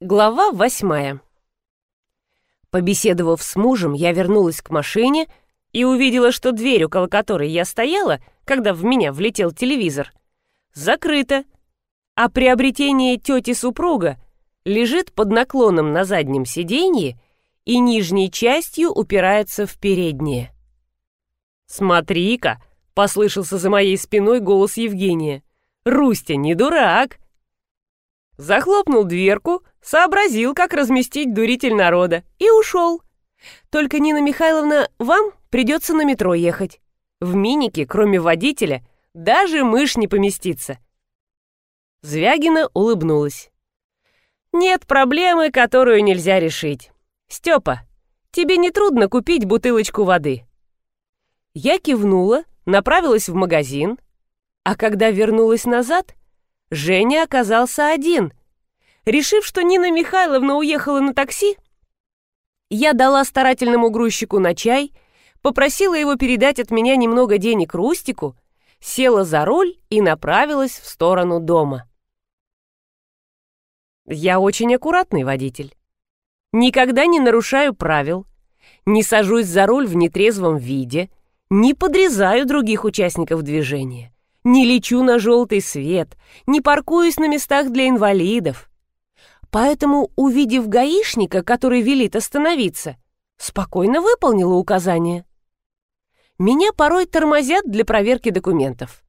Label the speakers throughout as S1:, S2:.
S1: Глава восьмая. Побеседовав с мужем, я вернулась к машине и увидела, что дверь, около которой я стояла, когда в меня влетел телевизор, закрыта, а приобретение тети супруга лежит под наклоном на заднем сиденье и нижней частью упирается в переднее. «Смотри-ка!» — послышался за моей спиной голос Евгения. «Рустя не дурак!» Захлопнул дверку, сообразил, как разместить дуритель народа, и ушел. Только, Нина Михайловна, вам придется на метро ехать. В минике, кроме водителя, даже мышь не поместится. Звягина улыбнулась. Нет проблемы, которую нельзя решить. Степа, тебе не трудно купить бутылочку воды. Я кивнула, направилась в магазин, а когда вернулась назад, Женя оказался один. Решив, что Нина Михайловна уехала на такси, я дала старательному грузчику на чай, попросила его передать от меня немного денег Рустику, села за руль и направилась в сторону дома. Я очень аккуратный водитель. Никогда не нарушаю правил, не сажусь за руль в нетрезвом виде, не подрезаю других участников движения не лечу на желтый свет, не паркуюсь на местах для инвалидов. Поэтому, увидев гаишника, который велит остановиться, спокойно выполнила указание. Меня порой тормозят для проверки документов.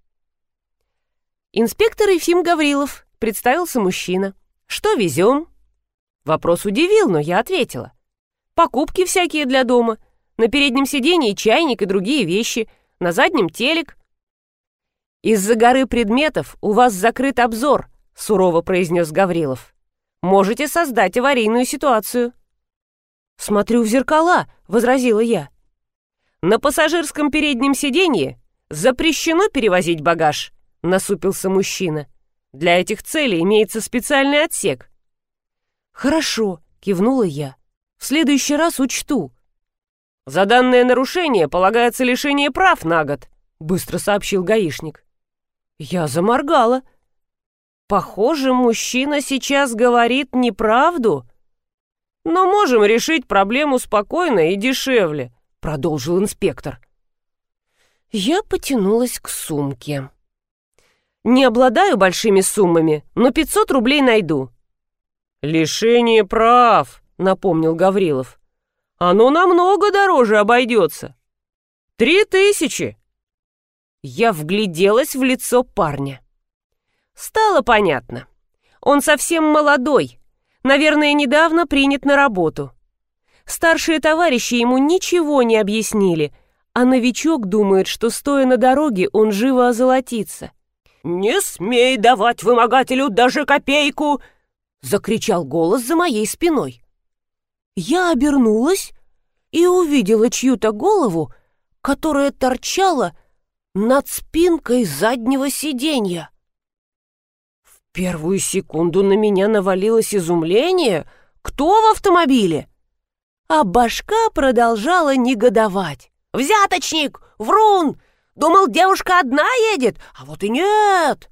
S1: Инспектор Ефим Гаврилов, представился мужчина. Что везем? Вопрос удивил, но я ответила. Покупки всякие для дома. На переднем сиденье чайник и другие вещи. На заднем телек. «Из-за горы предметов у вас закрыт обзор», — сурово произнес Гаврилов. «Можете создать аварийную ситуацию». «Смотрю в зеркала», — возразила я. «На пассажирском переднем сиденье запрещено перевозить багаж», — насупился мужчина. «Для этих целей имеется специальный отсек». «Хорошо», — кивнула я. «В следующий раз учту». «За данное нарушение полагается лишение прав на год», — быстро сообщил гаишник. Я заморгала. Похоже, мужчина сейчас говорит неправду. Но можем решить проблему спокойно и дешевле, продолжил инспектор. Я потянулась к сумке. Не обладаю большими суммами, но 500 рублей найду. Лишение прав, напомнил Гаврилов. Оно намного дороже обойдется. Три тысячи. Я вгляделась в лицо парня. Стало понятно. Он совсем молодой, наверное, недавно принят на работу. Старшие товарищи ему ничего не объяснили, а новичок думает, что, стоя на дороге, он живо озолотится. «Не смей давать вымогателю даже копейку!» — закричал голос за моей спиной. Я обернулась и увидела чью-то голову, которая торчала над спинкой заднего сиденья. В первую секунду на меня навалилось изумление. Кто в автомобиле? А башка продолжала негодовать. «Взяточник! Врун! Думал, девушка одна едет, а вот и нет!»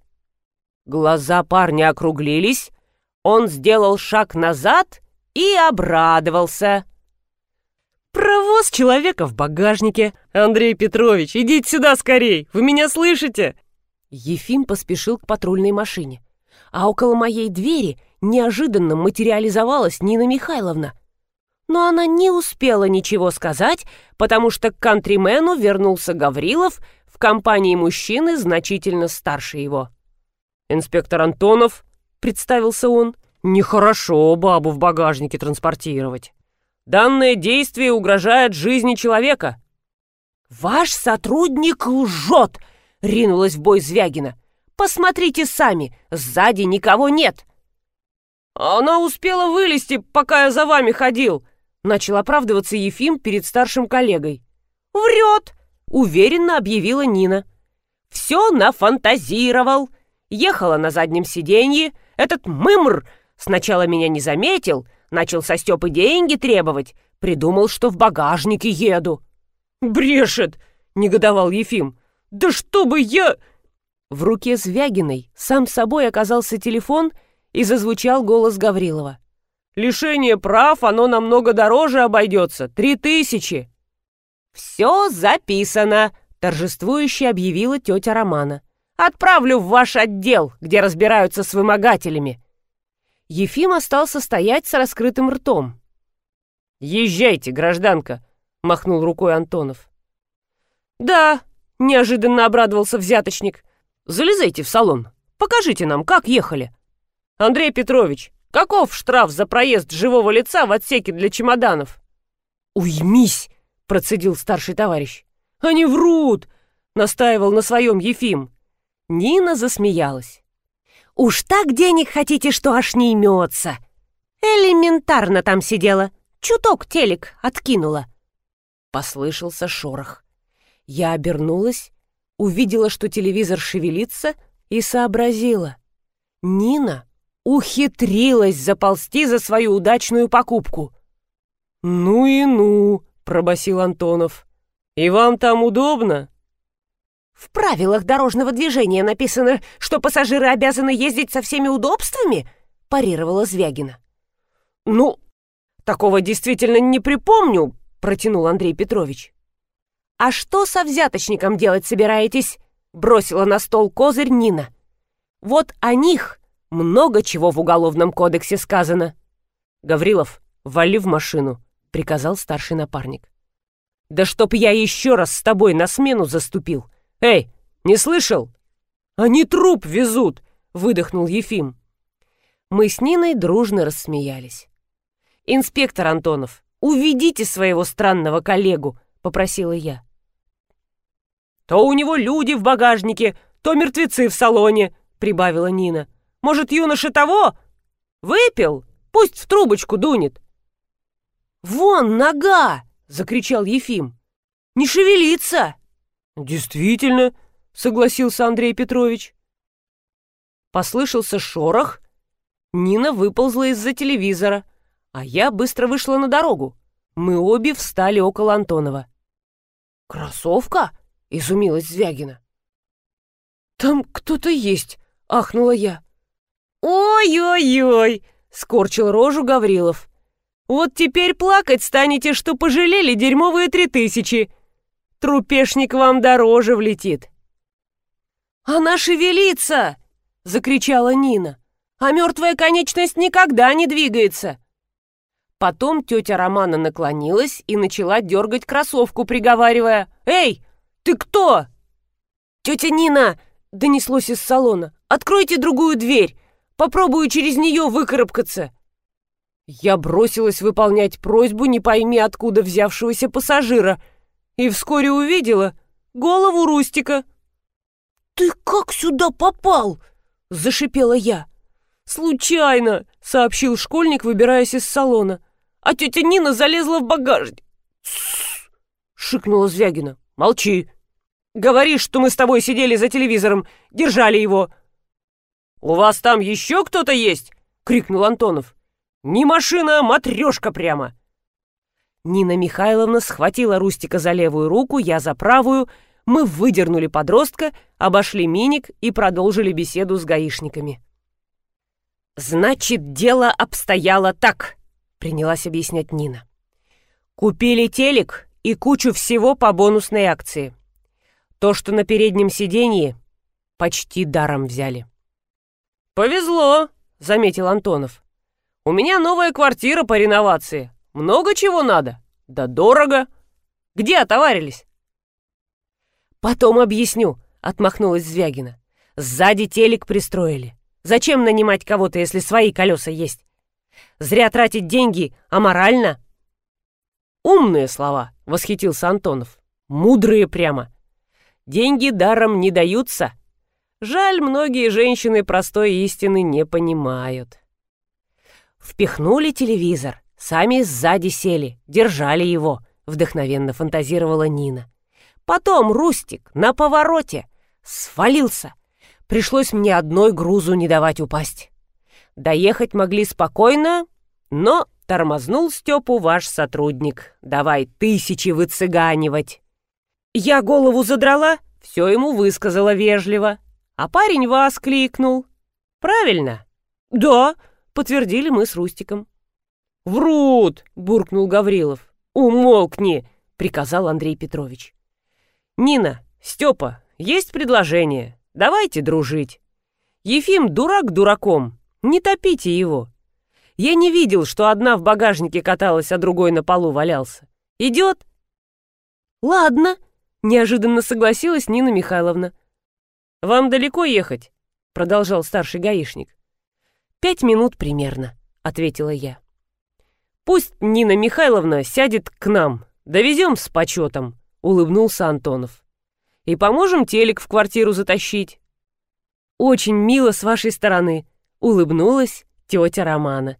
S1: Глаза парня округлились, он сделал шаг назад и обрадовался. «Провоз человека в багажнике! Андрей Петрович, идите сюда скорей! Вы меня слышите?» Ефим поспешил к патрульной машине. А около моей двери неожиданно материализовалась Нина Михайловна. Но она не успела ничего сказать, потому что к кантримену вернулся Гаврилов в компании мужчины значительно старше его. «Инспектор Антонов», — представился он, — «нехорошо бабу в багажнике транспортировать». Данное действие угрожает жизни человека». «Ваш сотрудник лжет!» — ринулась в бой Звягина. «Посмотрите сами, сзади никого нет!» «Она успела вылезти, пока я за вами ходил!» — начал оправдываться Ефим перед старшим коллегой. «Врет!» — уверенно объявила Нина. «Все нафантазировал. Ехала на заднем сиденье. Этот мымр сначала меня не заметил, Начал со Степы деньги требовать. Придумал, что в багажнике еду. «Брешет!» — негодовал Ефим. «Да чтобы я...» В руке Звягиной сам собой оказался телефон и зазвучал голос Гаврилова. Лишение прав, оно намного дороже обойдется. Три тысячи!» «Все записано!» — торжествующе объявила тетя Романа. «Отправлю в ваш отдел, где разбираются с вымогателями». Ефим остался стоять с раскрытым ртом. «Езжайте, гражданка!» — махнул рукой Антонов. «Да!» — неожиданно обрадовался взяточник. «Залезайте в салон. Покажите нам, как ехали. Андрей Петрович, каков штраф за проезд живого лица в отсеке для чемоданов?» «Уймись!» — процедил старший товарищ. «Они врут!» — настаивал на своем Ефим. Нина засмеялась. «Уж так денег хотите, что аж не имется!» «Элементарно там сидела. Чуток телек откинула». Послышался шорох. Я обернулась, увидела, что телевизор шевелится, и сообразила. Нина ухитрилась заползти за свою удачную покупку. «Ну и ну!» — пробасил Антонов. «И вам там удобно?» «В правилах дорожного движения написано, что пассажиры обязаны ездить со всеми удобствами?» — парировала Звягина. «Ну, такого действительно не припомню», — протянул Андрей Петрович. «А что со взяточником делать собираетесь?» — бросила на стол козырь Нина. «Вот о них много чего в Уголовном кодексе сказано». «Гаврилов, вали в машину», — приказал старший напарник. «Да чтоб я еще раз с тобой на смену заступил! Эй, не слышал?» «Они труп везут!» — выдохнул Ефим. Мы с Ниной дружно рассмеялись. «Инспектор Антонов, уведите своего странного коллегу», — попросила я. «То у него люди в багажнике, то мертвецы в салоне», — прибавила Нина. «Может, юноша того? Выпил? Пусть в трубочку дунет». «Вон нога!» — закричал Ефим. «Не шевелится!» «Действительно!» — согласился Андрей Петрович. Послышался шорох. Нина выползла из-за телевизора, а я быстро вышла на дорогу. Мы обе встали около Антонова. «Кроссовка?» — изумилась Звягина. «Там кто-то есть!» — ахнула я. «Ой-ой-ой!» — скорчил рожу Гаврилов. «Вот теперь плакать станете, что пожалели дерьмовые три тысячи. Трупешник вам дороже влетит». «Она шевелится!» — закричала Нина. «А мертвая конечность никогда не двигается!» Потом тетя Романа наклонилась и начала дергать кроссовку, приговаривая «Эй, ты кто?» «Тетя Нина!» — донеслось из салона. «Откройте другую дверь! Попробую через нее выкарабкаться!» Я бросилась выполнять просьбу не пойми откуда взявшегося пассажира и вскоре увидела голову Рустика. «Ты как сюда попал?» — зашипела я. «Случайно!» — сообщил школьник, выбираясь из салона а тетя Нина залезла в багажник. «Тссс!» — шикнула Звягина. «Молчи! Говоришь, что мы с тобой сидели за телевизором, держали его!» «У вас там еще кто-то есть?» — крикнул Антонов. «Не машина, а матрешка прямо!» Нина Михайловна схватила Рустика за левую руку, я за правую. Мы выдернули подростка, обошли миник и продолжили беседу с гаишниками. «Значит, дело обстояло так», принялась объяснять Нина. Купили телек и кучу всего по бонусной акции. То, что на переднем сиденье, почти даром взяли. «Повезло», — заметил Антонов. «У меня новая квартира по реновации. Много чего надо. Да дорого. Где отоварились?» «Потом объясню», — отмахнулась Звягина. «Сзади телек пристроили. Зачем нанимать кого-то, если свои колеса есть? Зря тратить деньги, аморально. Умные слова, восхитился Антонов. Мудрые прямо. Деньги даром не даются. Жаль, многие женщины простой истины не понимают. Впихнули телевизор, сами сзади сели, держали его, вдохновенно фантазировала Нина. Потом Рустик на повороте свалился. Пришлось мне одной грузу не давать упасть. Доехать могли спокойно, но тормознул Степу ваш сотрудник. Давай тысячи выцыганивать. Я голову задрала, все ему высказала вежливо. А парень вас кликнул. Правильно? Да, подтвердили мы с Рустиком. «Врут!» — буркнул Гаврилов. «Умолкни!» — приказал Андрей Петрович. «Нина, Степа, есть предложение. Давайте дружить. Ефим дурак дураком. Не топите его. Я не видел, что одна в багажнике каталась, а другой на полу валялся. Идет?» «Ладно», — неожиданно согласилась Нина Михайловна. «Вам далеко ехать?» — продолжал старший гаишник. «Пять минут примерно», — ответила я. «Пусть Нина Михайловна сядет к нам. Довезем с почетом», — улыбнулся Антонов. «И поможем телек в квартиру затащить». «Очень мило с вашей стороны», — улыбнулась тетя Романа.